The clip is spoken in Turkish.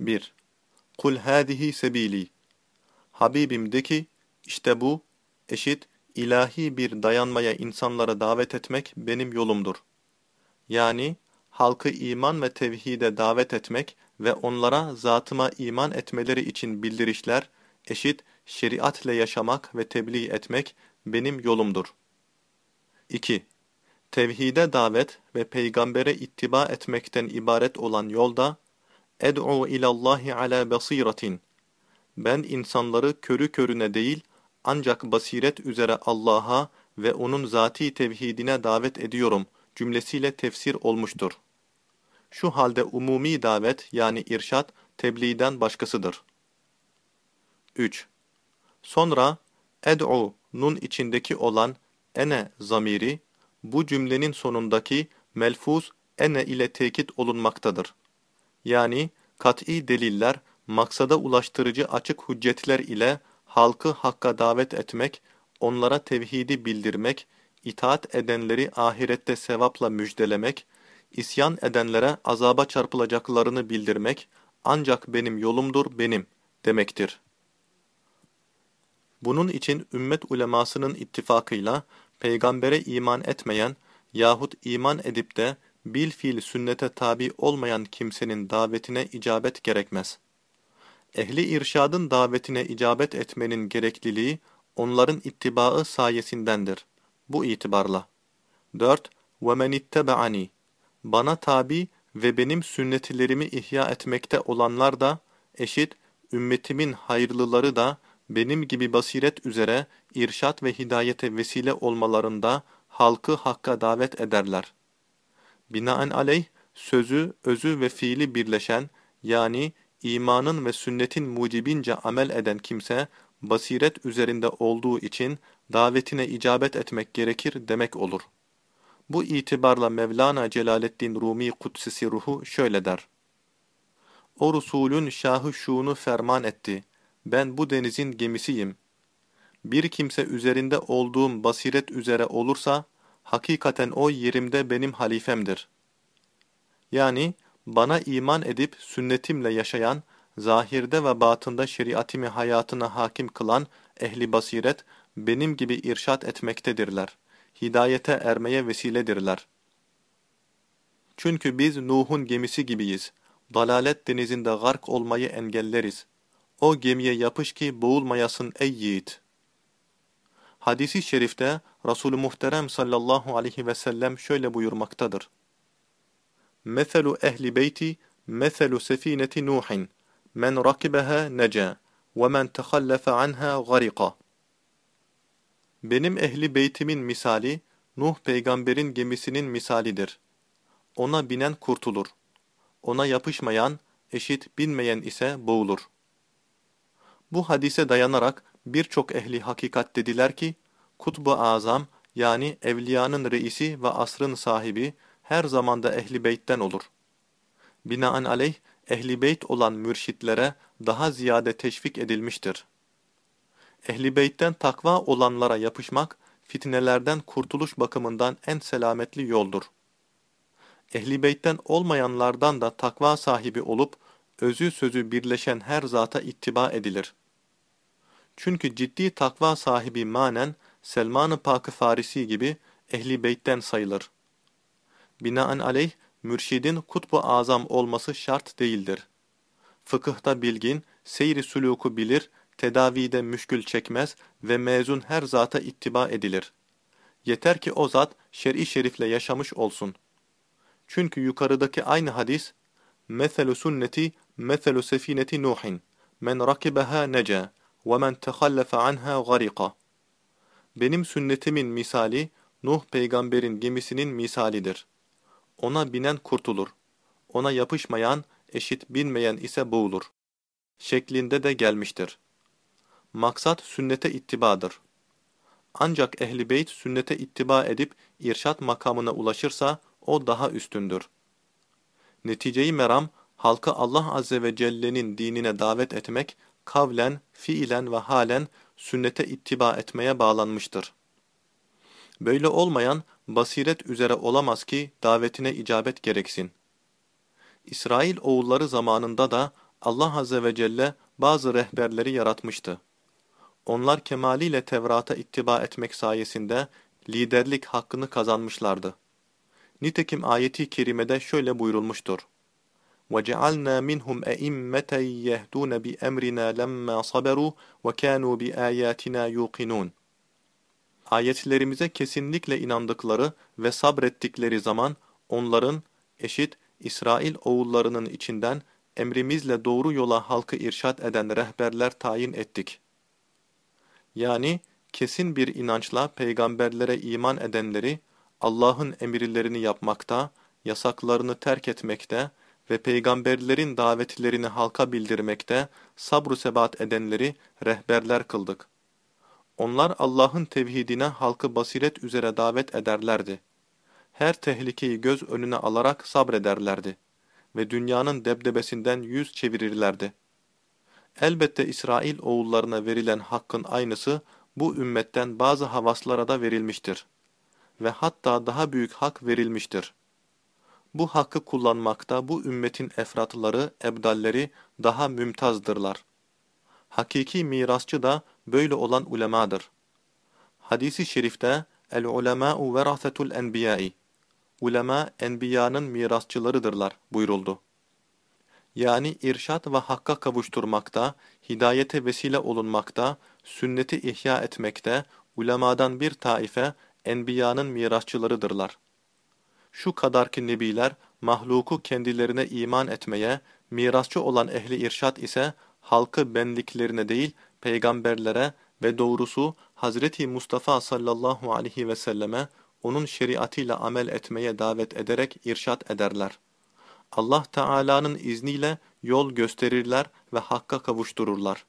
1. Kul hâzihi sebîlî. Habibim de ki, işte bu, eşit, ilahi bir dayanmaya insanlara davet etmek benim yolumdur. Yani, halkı iman ve tevhide davet etmek ve onlara zatıma iman etmeleri için bildirişler, eşit, şeriatle yaşamak ve tebliğ etmek benim yolumdur. 2. Tevhide davet ve peygambere ittiba etmekten ibaret olan yolda, Ed'u ilallahi ala basiratin. Ben insanları körü körüne değil, ancak basiret üzere Allah'a ve onun zati tevhidine davet ediyorum cümlesiyle tefsir olmuştur. Şu halde umumi davet yani irşat tebliğden başkasıdır. 3. Sonra ed'u nun içindeki olan ene zamiri bu cümlenin sonundaki melfuz ene ile tekit olunmaktadır. Yani kat'i deliller, maksada ulaştırıcı açık hüccetler ile halkı hakka davet etmek, onlara tevhidi bildirmek, itaat edenleri ahirette sevapla müjdelemek, isyan edenlere azaba çarpılacaklarını bildirmek, ancak benim yolumdur benim demektir. Bunun için ümmet ulemasının ittifakıyla, peygambere iman etmeyen yahut iman edip de bil fiil sünnete tabi olmayan kimsenin davetine icabet gerekmez. Ehli irşadın davetine icabet etmenin gerekliliği onların ittibaı sayesindendir. Bu itibarla. 4. وَمَنِ اتَّبَعَنِي Bana tabi ve benim sünnetlerimi ihya etmekte olanlar da, eşit, ümmetimin hayırlıları da, benim gibi basiret üzere irşat ve hidayete vesile olmalarında halkı hakka davet ederler. Binaenaleyh, sözü, özü ve fiili birleşen, yani imanın ve sünnetin mucibince amel eden kimse, basiret üzerinde olduğu için davetine icabet etmek gerekir demek olur. Bu itibarla Mevlana Celaleddin Rumi Kudsisi ruhu şöyle der. O Resulün şahı şunu ferman etti. Ben bu denizin gemisiyim. Bir kimse üzerinde olduğum basiret üzere olursa, hakikaten o yerimde benim halifemdir. Yani, bana iman edip sünnetimle yaşayan, zahirde ve batında şeriatimi hayatına hakim kılan ehli basiret, benim gibi irşat etmektedirler. Hidayete ermeye vesiledirler. Çünkü biz Nuh'un gemisi gibiyiz. Dalalet denizinde gark olmayı engelleriz. O gemiye yapış ki boğulmayasın ey yiğit. Hadisi şerifte Resulü Muhterem sallallahu aleyhi ve sellem şöyle buyurmaktadır. Meselu ehli beyti meselu sefineti Nuhin. Men rakibeha neca ve men tehallafe anha garika. Benim ehli beytimin misali, Nuh peygamberin gemisinin misalidir. Ona binen kurtulur. Ona yapışmayan, eşit binmeyen ise boğulur. Bu hadise dayanarak birçok ehli hakikat dediler ki, Kutbu Azam yani evliyanın reisi ve asrın sahibi her zamanda ehli beytten olur. Binaenaleyh ehli beyt olan mürşitlere daha ziyade teşvik edilmiştir. Ehli beytten takva olanlara yapışmak, fitnelerden kurtuluş bakımından en selametli yoldur. Ehli beytten olmayanlardan da takva sahibi olup, özü sözü birleşen her zata ittiba edilir. Çünkü ciddi takva sahibi manen, Selman-ı Pak-ı Farisi gibi ehli beytten sayılır. Binaenaleyh, mürşidin kutbu azam olması şart değildir. Fıkıhta bilgin, seyri suluku bilir, tedavide müşkül çekmez ve mezun her zata ittiba edilir. Yeter ki o zat şer'i şerifle yaşamış olsun. Çünkü yukarıdaki aynı hadis, مَثَلُ sünneti مَثَلُ sefineti Nuhin, men rakibaha neca men tehallafe anha garika. Benim sünnetimin misali, Nuh peygamberin gemisinin misalidir. Ona binen kurtulur. Ona yapışmayan, eşit binmeyen ise boğulur. Şeklinde de gelmiştir. Maksat sünnete ittibadır. Ancak ehli beyt sünnete ittiba edip irşat makamına ulaşırsa o daha üstündür. Neticeyi meram, halkı Allah Azze ve Celle'nin dinine davet etmek, kavlen, fiilen ve halen sünnete ittiba etmeye bağlanmıştır. Böyle olmayan, basiret üzere olamaz ki davetine icabet gereksin. İsrail oğulları zamanında da Allah Azze ve Celle bazı rehberleri yaratmıştı. Onlar kemaliyle Tevrat'a ittiba etmek sayesinde liderlik hakkını kazanmışlardı. Nitekim ayeti kerimede şöyle buyurulmuştur. وَجَعَلْنَا مِنْهُمْ اَئِمَّةً يَهْدُونَ بِأَمْرِنَا لَمَّا صَبَرُوا وَكَانُوا بِآيَاتِنَا يُوقِنُونَ Ayetlerimize kesinlikle inandıkları ve sabrettikleri zaman onların eşit İsrail oğullarının içinden emrimizle doğru yola halkı irşat eden rehberler tayin ettik. Yani kesin bir inançla peygamberlere iman edenleri Allah'ın emirlerini yapmakta, yasaklarını terk etmekte ve peygamberlerin davetlerini halka bildirmekte sabru sebat edenleri rehberler kıldık. Onlar Allah'ın tevhidine halkı basiret üzere davet ederlerdi. Her tehlikeyi göz önüne alarak sabrederlerdi ve dünyanın debdebesinden yüz çevirirlerdi. Elbette İsrail oğullarına verilen hakkın aynısı bu ümmetten bazı havaslara da verilmiştir. Ve hatta daha büyük hak verilmiştir. Bu hakkı kullanmakta bu ümmetin efratları, ebdalleri daha mümtazdırlar. Hakiki mirasçı da böyle olan ulemadır. Hadisi şerifte El-ulemâ'u verasetul enbiyâ'i Ulema enbiyanın mirasçılarıdırlar buyuruldu. Yani irşat ve hakka kavuşturmakta, hidayete vesile olunmakta, sünneti ihya etmekte, ulemadan bir taife enbiyanın mirasçılarıdırlar. Şu kadar ki nebiler, mahluku kendilerine iman etmeye, mirasçı olan ehli irşat ise, halkı benliklerine değil, peygamberlere ve doğrusu Hazreti Mustafa sallallahu aleyhi ve selleme, onun şeriatıyla amel etmeye davet ederek irşat ederler. Allah Teala'nın izniyle yol gösterirler ve hakka kavuştururlar.